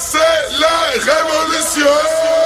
c'est la révolution.